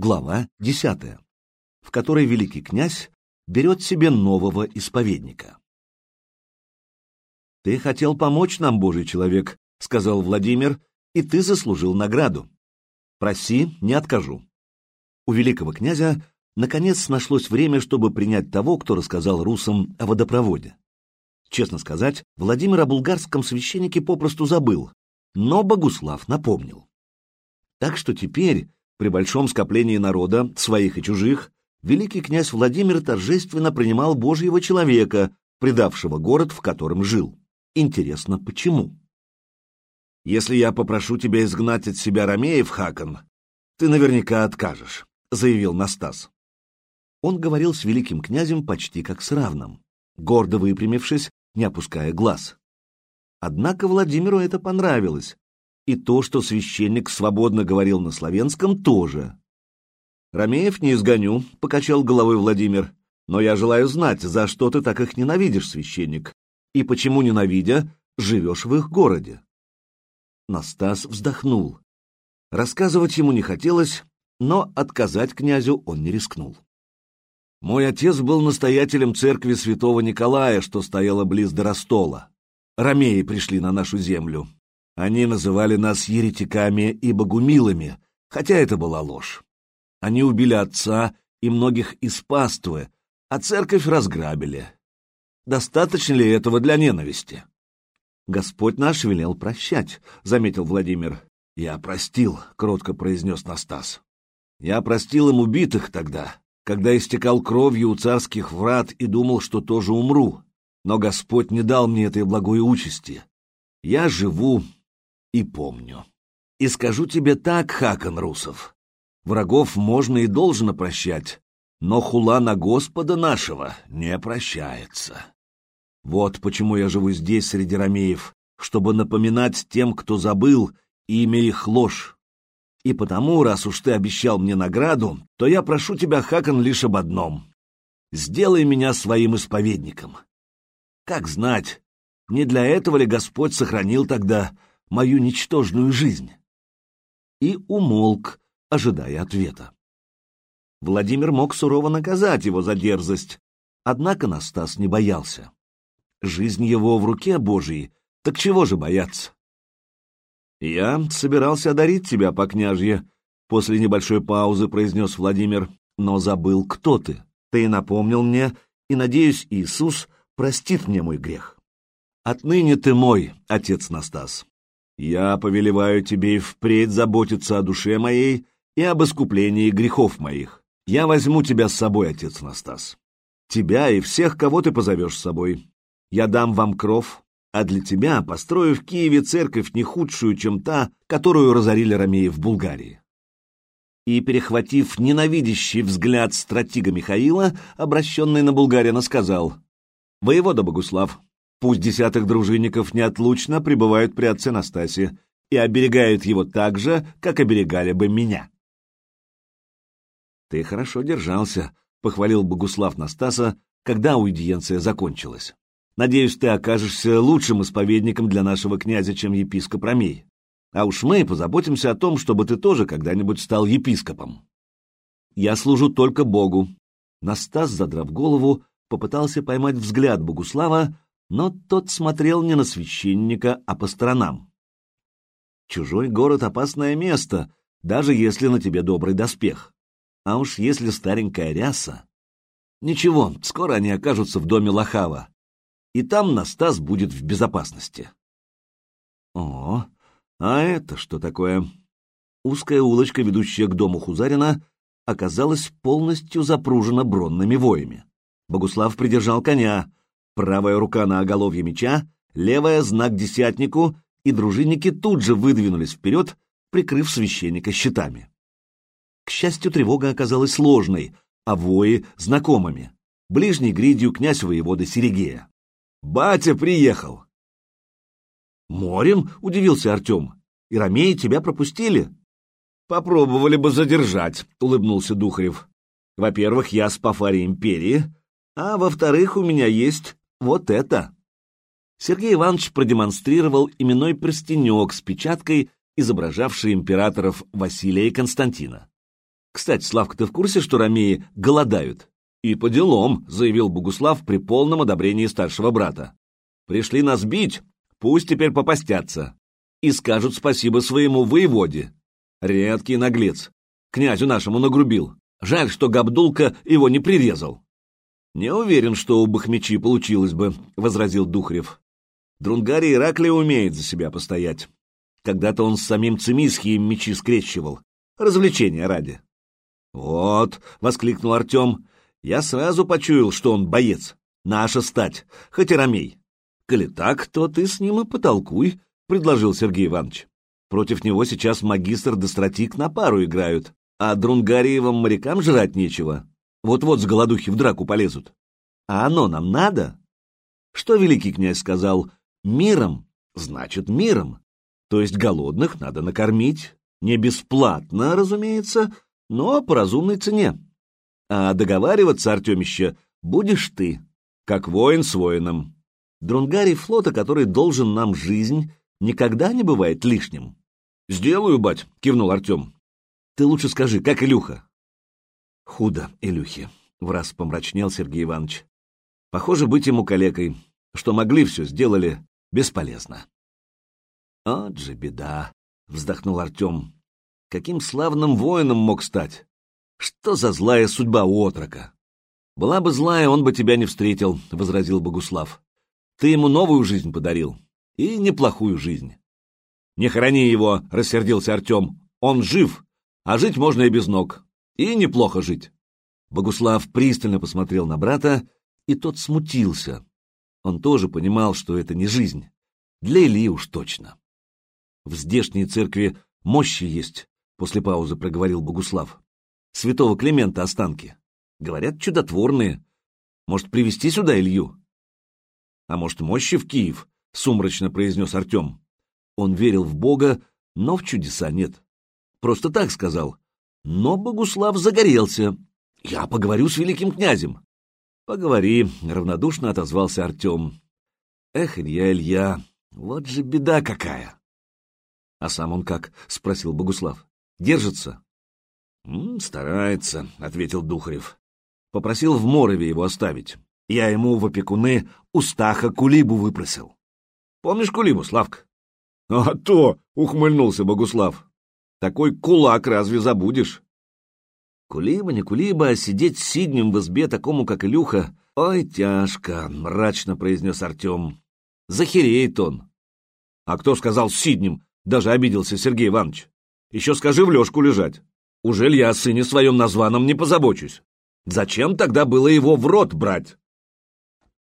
глава 10, в которой великий князь берет себе нового исповедника. «Ты хотел помочь нам, Божий человек», — сказал Владимир, — «и ты заслужил награду. Проси, не откажу». У великого князя наконец нашлось время, чтобы принять того, кто рассказал русам о водопроводе. Честно сказать, Владимир о булгарском священнике попросту забыл, но Богуслав напомнил. Так что теперь, при большом скоплении народа, своих и чужих, великий князь Владимир торжественно принимал Божьего человека, предавшего город, в котором жил. Интересно, почему? «Если я попрошу тебя изгнать от себя Ромеев, Хакон, ты наверняка откажешь», — заявил Настас. Он говорил с великим князем почти как с равным, гордо выпрямившись, не опуская глаз. Однако Владимиру это понравилось, и то, что священник свободно говорил на славянском, тоже. «Ромеев не изгоню», — покачал головой Владимир, «но я желаю знать, за что ты так их ненавидишь, священник, и почему, ненавидя, живешь в их городе». Настас вздохнул. Рассказывать ему не хотелось, но отказать князю он не рискнул. Мой отец был настоятелем церкви святого Николая, что стояла близ Доростола. Ромеи пришли на нашу землю. Они называли нас еретиками и богумилами, хотя это была ложь. Они убили отца и многих из паствы, а церковь разграбили. Достаточно ли этого для ненависти? Господь наш велел прощать, — заметил Владимир. Я простил, — кротко произнес Настас. Я простил им убитых тогда, когда истекал кровью у царских врат и думал, что тоже умру. Но Господь не дал мне этой благой участи. Я живу и помню. И скажу тебе так, Хакон Русов, врагов можно и должно прощать, но хула на Господа нашего не прощается. Вот почему я живу здесь, среди ромеев, чтобы напоминать тем, кто забыл, имя их ложь. И потому, раз уж ты обещал мне награду, то я прошу тебя, Хакон, лишь об одном. Сделай меня своим исповедником. Как знать, не для этого ли Господь сохранил тогда мою ничтожную жизнь? И умолк, ожидая ответа. Владимир мог сурово наказать его за дерзость, однако Настас не боялся. Жизнь его в руке Божией, так чего же бояться? «Я собирался одарить тебя, по княжье», — после небольшой паузы произнес Владимир, «но забыл, кто ты. Ты напомнил мне, и, надеюсь, Иисус простит мне мой грех. Отныне ты мой, отец Настас. Я повелеваю тебе и впредь заботиться о душе моей и об искуплении грехов моих. Я возьму тебя с собой, отец Настас. Тебя и всех, кого ты позовешь с собой. Я дам вам кров, а для тебя построю в Киеве церковь не худшую, чем та, которую разорили ромеи в Булгарии. И, перехватив ненавидящий взгляд стратега Михаила, обращенный на Булгарина, сказал, «Воевода Богуслав, пусть десятых дружинников неотлучно пребывают при отце Настасе и оберегают его так же, как оберегали бы меня». «Ты хорошо держался», — похвалил Богуслав Настаса, когда аудиенция закончилась. Надеюсь, ты окажешься лучшим исповедником для нашего князя, чем епископ Ромей. А уж мы позаботимся о том, чтобы ты тоже когда-нибудь стал епископом. Я служу только Богу. Настас, задрав голову, попытался поймать взгляд Богуслава, но тот смотрел не на священника, а по сторонам. Чужой город — опасное место, даже если на тебе добрый доспех. А уж если старенькая ряса... Ничего, скоро они окажутся в доме Лохава и там Настас будет в безопасности. О, а это что такое? Узкая улочка, ведущая к дому Хузарина, оказалась полностью запружена бронными воями. Богуслав придержал коня, правая рука на оголовье меча, левая — знак десятнику, и дружинники тут же выдвинулись вперед, прикрыв священника щитами. К счастью, тревога оказалась сложной, а вои — знакомыми. Ближний гридью князь воевода Серегея. Батя приехал. Морем? Удивился Артем. И ромеи тебя пропустили? Попробовали бы задержать, улыбнулся Духарев. Во-первых, я с Пафари Империи, а во-вторых, у меня есть вот это. Сергей Иванович продемонстрировал именной перстенек с печаткой, изображавший императоров Василия и Константина. Кстати, Славка, ты в курсе, что ромеи голодают? И по делам, заявил Богуслав при полном одобрении старшего брата. Пришли нас бить, пусть теперь попастятся. И скажут спасибо своему воеводе. Редкий наглец. Князю нашему нагрубил. Жаль, что Габдулка его не прирезал. Не уверен, что у Бахмечи получилось бы, — возразил Духрев. Друнгари Ираклия умеет за себя постоять. Когда-то он с самим Цимисхием мечи скрещивал. Развлечения ради. «Вот», — воскликнул Артем, — «я сразу почуял, что он боец. Наша стать, хоть и ромей». «Коли так, то ты с ним и потолкуй», — предложил Сергей Иванович. «Против него сейчас магистр да на пару играют, а друнгариевым морякам жрать нечего. Вот-вот с голодухи в драку полезут. А оно нам надо?» Что великий князь сказал? «Миром, значит миром. То есть голодных надо накормить. Не бесплатно, разумеется, но по разумной цене. А договариваться, Артемище, будешь ты, как воин с воином. Друнгарий флота, который должен нам жизнь, никогда не бывает лишним. «Сделаю, бать», — кивнул Артем. «Ты лучше скажи, как Илюха?» «Худо, Илюхе», — враз помрачнел Сергей Иванович. «Похоже, быть ему калекой. Что могли, все сделали. Бесполезно». «Вот же беда», — вздохнул Артем. Каким славным воином мог стать? Что за злая судьба у отрока? Была бы злая, он бы тебя не встретил, — возразил Богуслав. Ты ему новую жизнь подарил. И неплохую жизнь. Не храни его, — рассердился Артем. Он жив, а жить можно и без ног. И неплохо жить. Богуслав пристально посмотрел на брата, и тот смутился. Он тоже понимал, что это не жизнь. Для Ильи уж точно. В здешней церкви мощи есть, после паузы проговорил Богуслав. Святого Климента останки. Говорят, чудотворные. Может, привести сюда Илью? А может, мощи в Киев? Сумрачно произнес Артем. Он верил в Бога, но в чудеса нет. Просто так сказал. Но Богуслав загорелся. Я поговорю с великим князем. Поговори, равнодушно отозвался Артем. Эх, Илья, Илья, вот же беда какая. А сам он как? спросил Богуслав. Держится? — Старается, — ответил Духарев. Попросил в Морове его оставить. Я ему в опекуны Устаха Кулибу выпросил. Помнишь Кулибу, Славка? — А то, — ухмыльнулся Богуслав. — Такой кулак разве забудешь? Кулиба, не Кулиба, а сидеть с Сиднем в избе такому, как Илюха, ой, тяжко, — мрачно произнес Артем. Захереет он. — А кто сказал Сиднем? — даже обиделся Сергей Иванович. Еще скажи в лёжку лежать. Ужель я о сыне своем названном не позабочусь? Зачем тогда было его в рот брать?